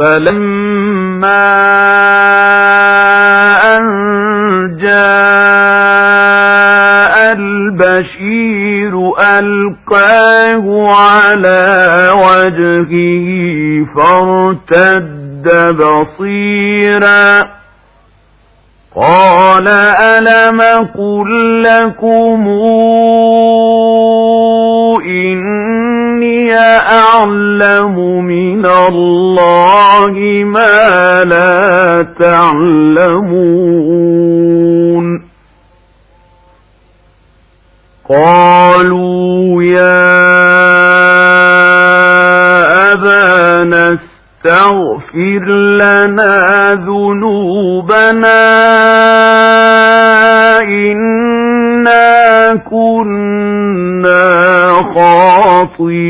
فلما أن جاء البشير ألقاه على وجهه فارتد بصيرا. قال ألم قل لكم إني أعلم من الله ما لا تعلمون. قالوا يا أبانا استغفر لنا ذنوبنا. إنا كنا خاطئين.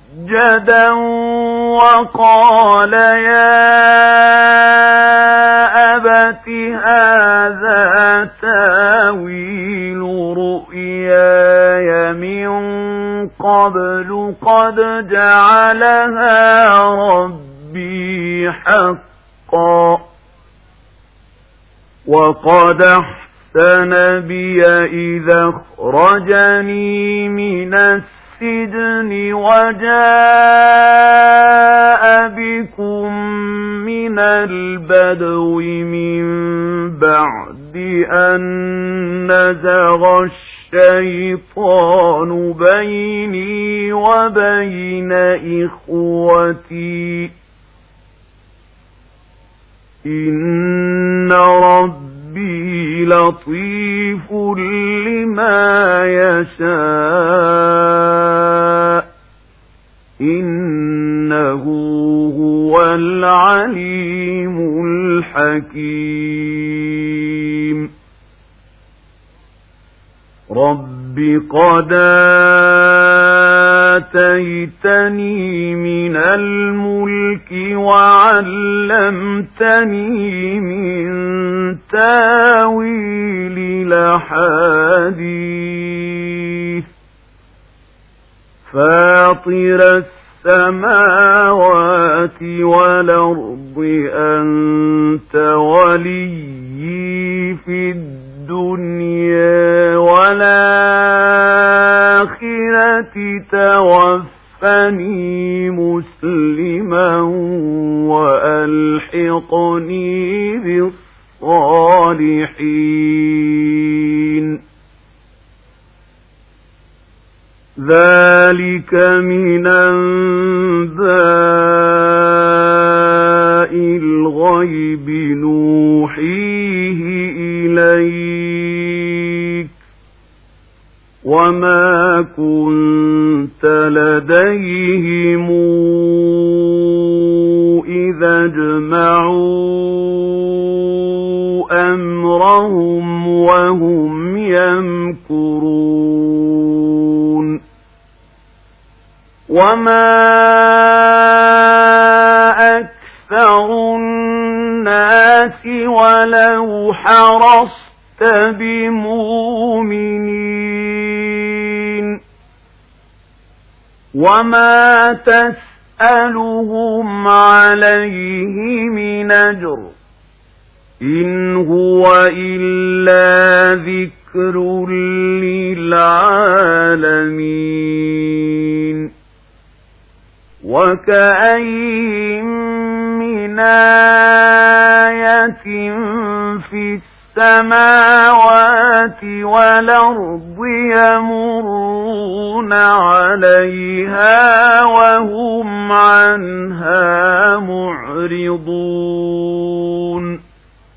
وقال يا أبت هذا تاويل رؤياي من قبل قد جعلها ربي حقا وقد أحسن بي إذا أخرجني من السجن وجاء بكم من البدو من بعد أن نزغ الشيطان بيني وبين إخوتي. إن ربي لطيف لما يشاء. إنه هو العليم الحكيم. رب قد آتيتني من الملك وعلمتني من تاويل الأحاديث. فاطر السماوات والأرض أنت والآخرة توفني مسلما وألحقني بالصالحين ذلك من أنباء الغيب كنت لديهم إذا اجمعوا أمرهم وهم يمكرون. وما أكثر الناس ولو حرصت بمؤمنين. وما تسألهم عليه من أجر إن هو إلا ذكر للعالمين وكأين من آية في السماوات والأرض يمرون عليها وهم عنها معرضون.